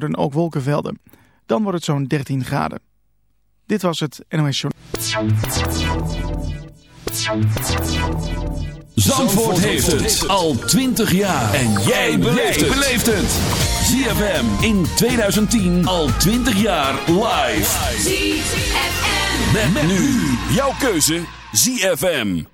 worden ook wolkenvelden. Dan wordt het zo'n 13 graden. Dit was het NOS Journal. Zandvoort heeft het al 20 jaar. En jij beleeft het. ZFM in 2010 al 20 jaar live. ZFM. Met, met nu jouw keuze ZFM.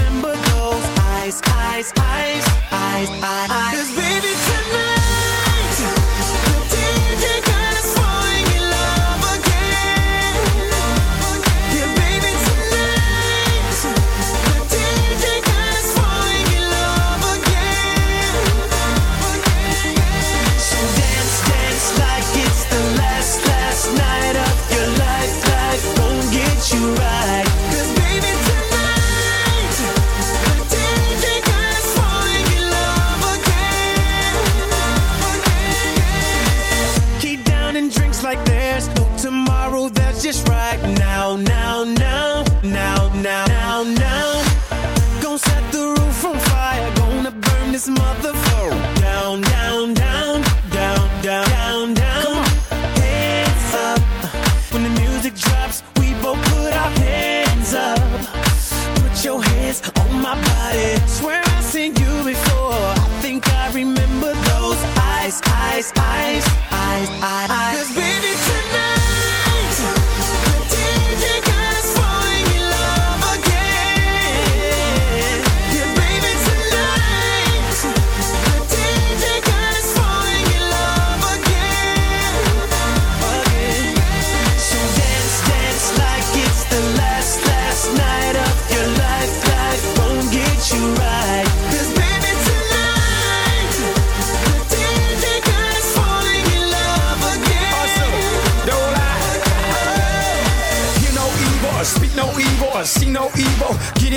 eyes, eyes, eyes, eyes. Cause baby tonight,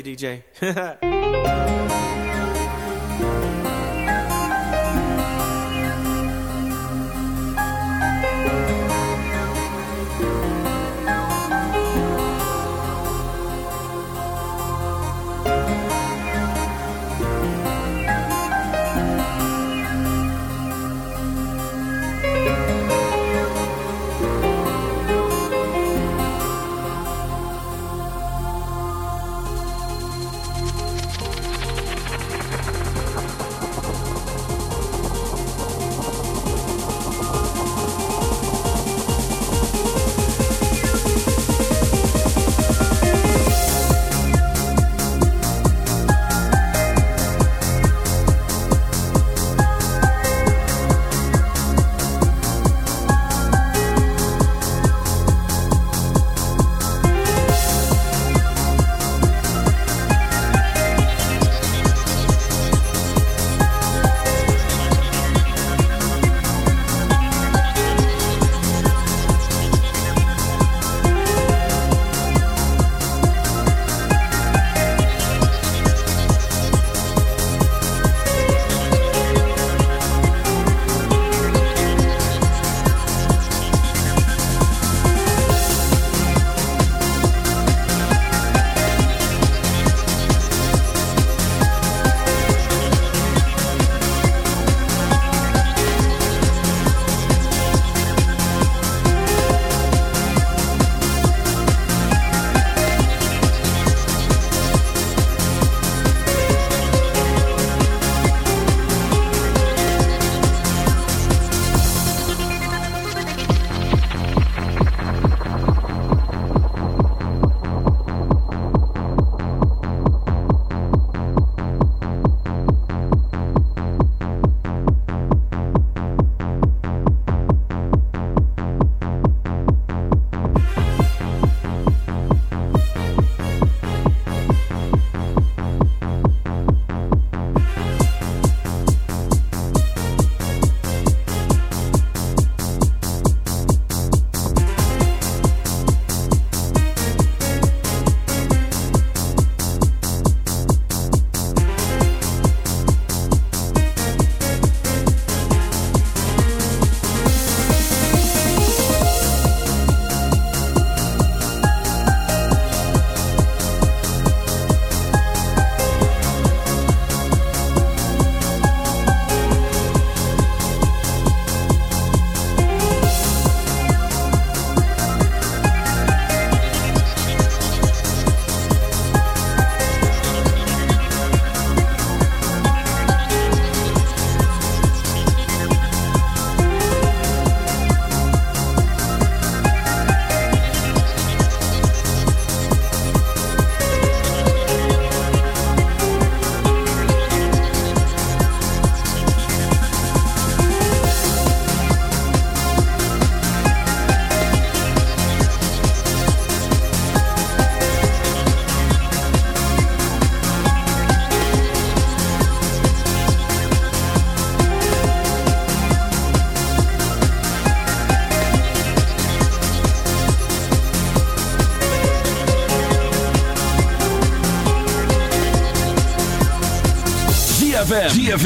Thank you, DJ.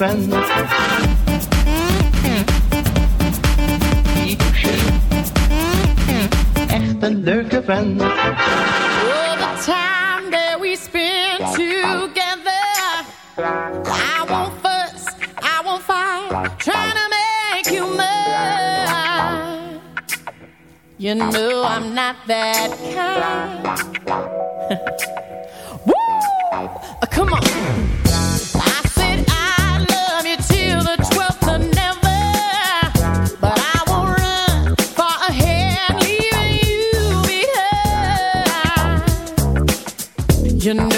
Echt een leuke vent. All the time that we spend together. I won't fuss, I won't fight, trying to make you mine. You know I'm not that kind. You know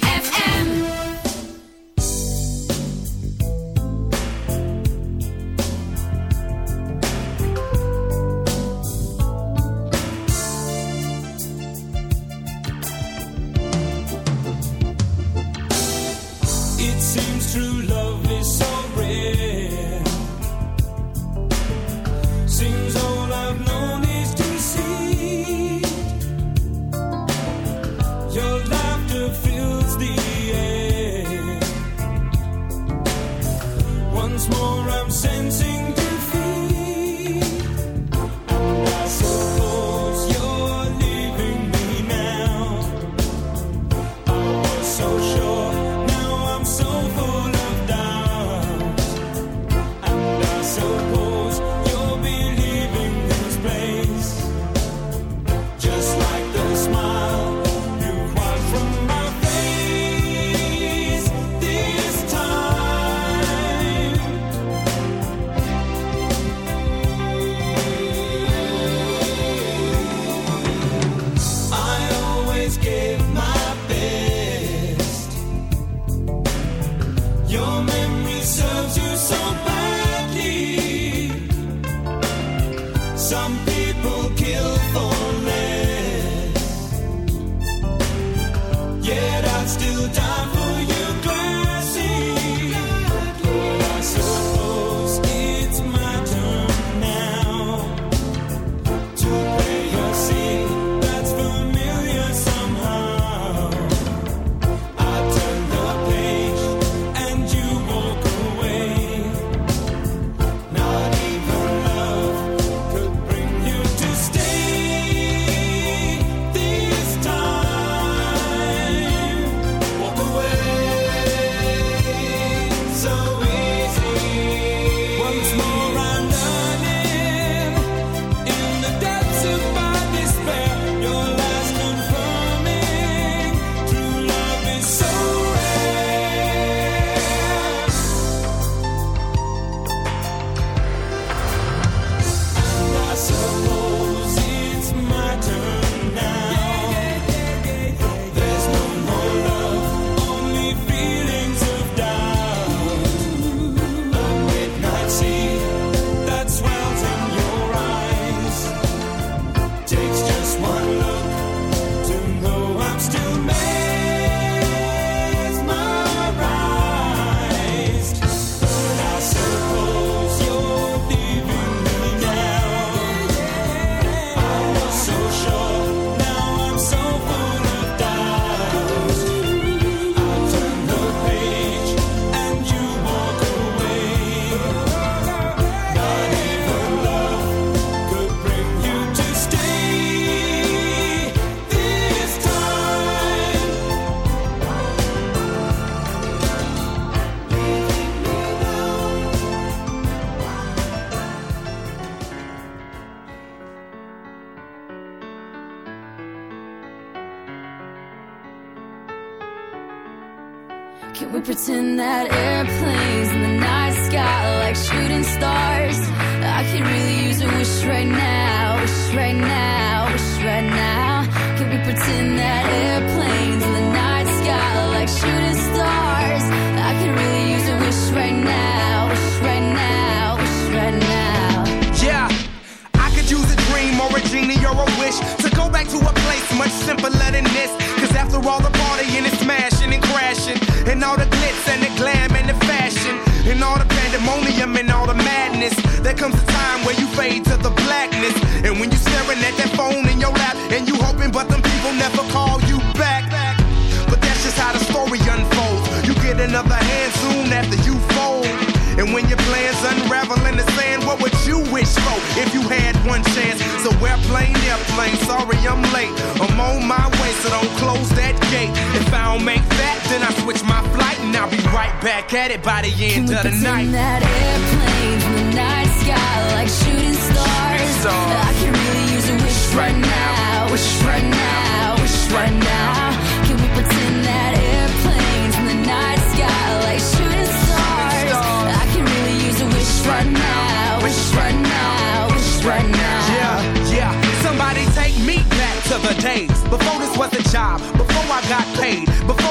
and I'll be right back at it by the end Can of the night. that airplane in the night sky like shooting stars. I can really use a wish right, right now, wish right now, wish right now. Can we pretend that airplanes in the night sky like shooting stars? I really use a wish right, right now, wish right now, wish right now. Yeah, yeah. Somebody take me back to the days before this was a job, before I got paid, before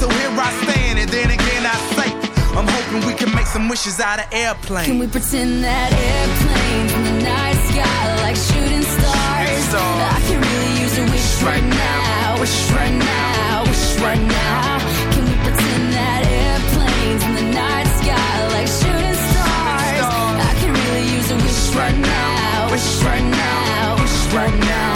So here I stand, and then again I say, I'm hoping we can make some wishes out of airplanes. Can we pretend that airplanes in the night sky like shooting stars? stars. I can really use a wish right now, wish right now, wish right now. Can we pretend that airplanes in the night sky like shooting stars? I can really use a wish right now, wish right now, wish right now.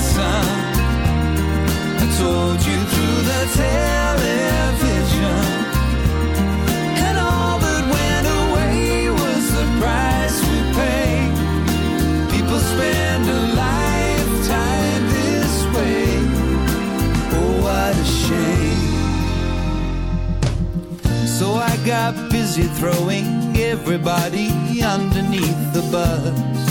throwing everybody underneath the bus.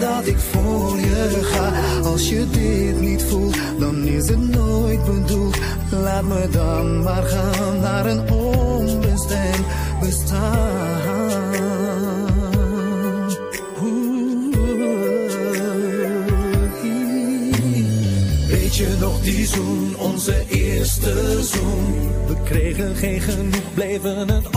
dat ik voor je ga. Als je dit niet voelt, dan is het nooit bedoeld. Laat me dan maar gaan naar een onbestemd bestaan. Weet je nog die zoen, onze eerste zoen? We kregen geen genoeg, bleven het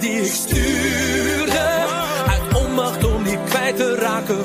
die ik stuurde. Uit onmacht om niet kwijt te raken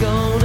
gone.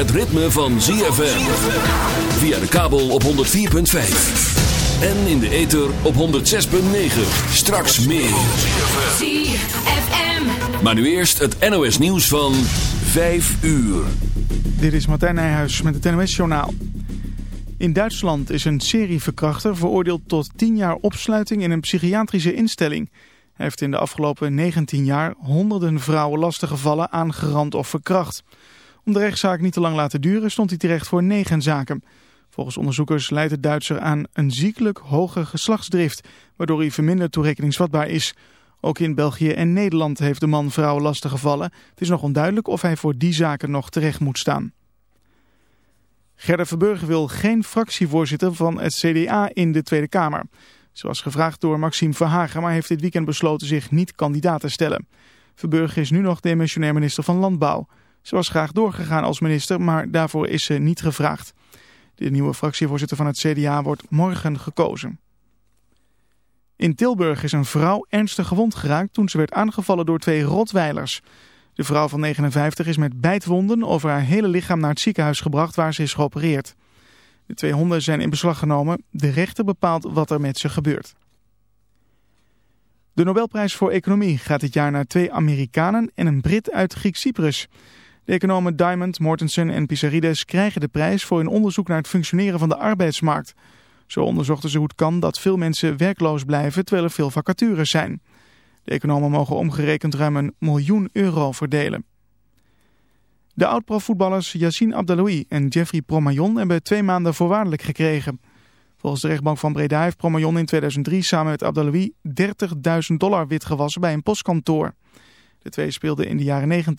Het ritme van ZFM. Via de kabel op 104.5. En in de ether op 106.9. Straks meer. ZFM. Maar nu eerst het NOS nieuws van 5 uur. Dit is Martijn Nijhuis met het NOS-journaal. In Duitsland is een serieverkrachter veroordeeld tot 10 jaar opsluiting in een psychiatrische instelling. Hij heeft in de afgelopen 19 jaar honderden vrouwen lastiggevallen, aangerand of verkracht. Om de rechtszaak niet te lang laten duren stond hij terecht voor negen zaken. Volgens onderzoekers leidt de Duitser aan een ziekelijk hoge geslachtsdrift, waardoor hij verminderd toerekeningsvatbaar is. Ook in België en Nederland heeft de man vrouwen lastiggevallen. Het is nog onduidelijk of hij voor die zaken nog terecht moet staan. Gerda Verburg wil geen fractievoorzitter van het CDA in de Tweede Kamer. Ze was gevraagd door Maxime Verhagen, maar heeft dit weekend besloten zich niet kandidaat te stellen. Verburg is nu nog demissionair minister van Landbouw. Ze was graag doorgegaan als minister, maar daarvoor is ze niet gevraagd. De nieuwe fractievoorzitter van het CDA wordt morgen gekozen. In Tilburg is een vrouw ernstig gewond geraakt toen ze werd aangevallen door twee rotweilers. De vrouw van 59 is met bijtwonden over haar hele lichaam naar het ziekenhuis gebracht waar ze is geopereerd. De twee honden zijn in beslag genomen. De rechter bepaalt wat er met ze gebeurt. De Nobelprijs voor Economie gaat dit jaar naar twee Amerikanen en een Brit uit Griek-Cyprus. De economen Diamond, Mortensen en Pissarides krijgen de prijs voor hun onderzoek naar het functioneren van de arbeidsmarkt. Zo onderzochten ze hoe het kan dat veel mensen werkloos blijven terwijl er veel vacatures zijn. De economen mogen omgerekend ruim een miljoen euro verdelen. De oud-profvoetballers Yassine Abdaloui en Jeffrey Promayon hebben twee maanden voorwaardelijk gekregen. Volgens de rechtbank van Breda heeft Promayon in 2003 samen met Abdaloui 30.000 dollar witgewassen bij een postkantoor. De twee speelden in de jaren 90.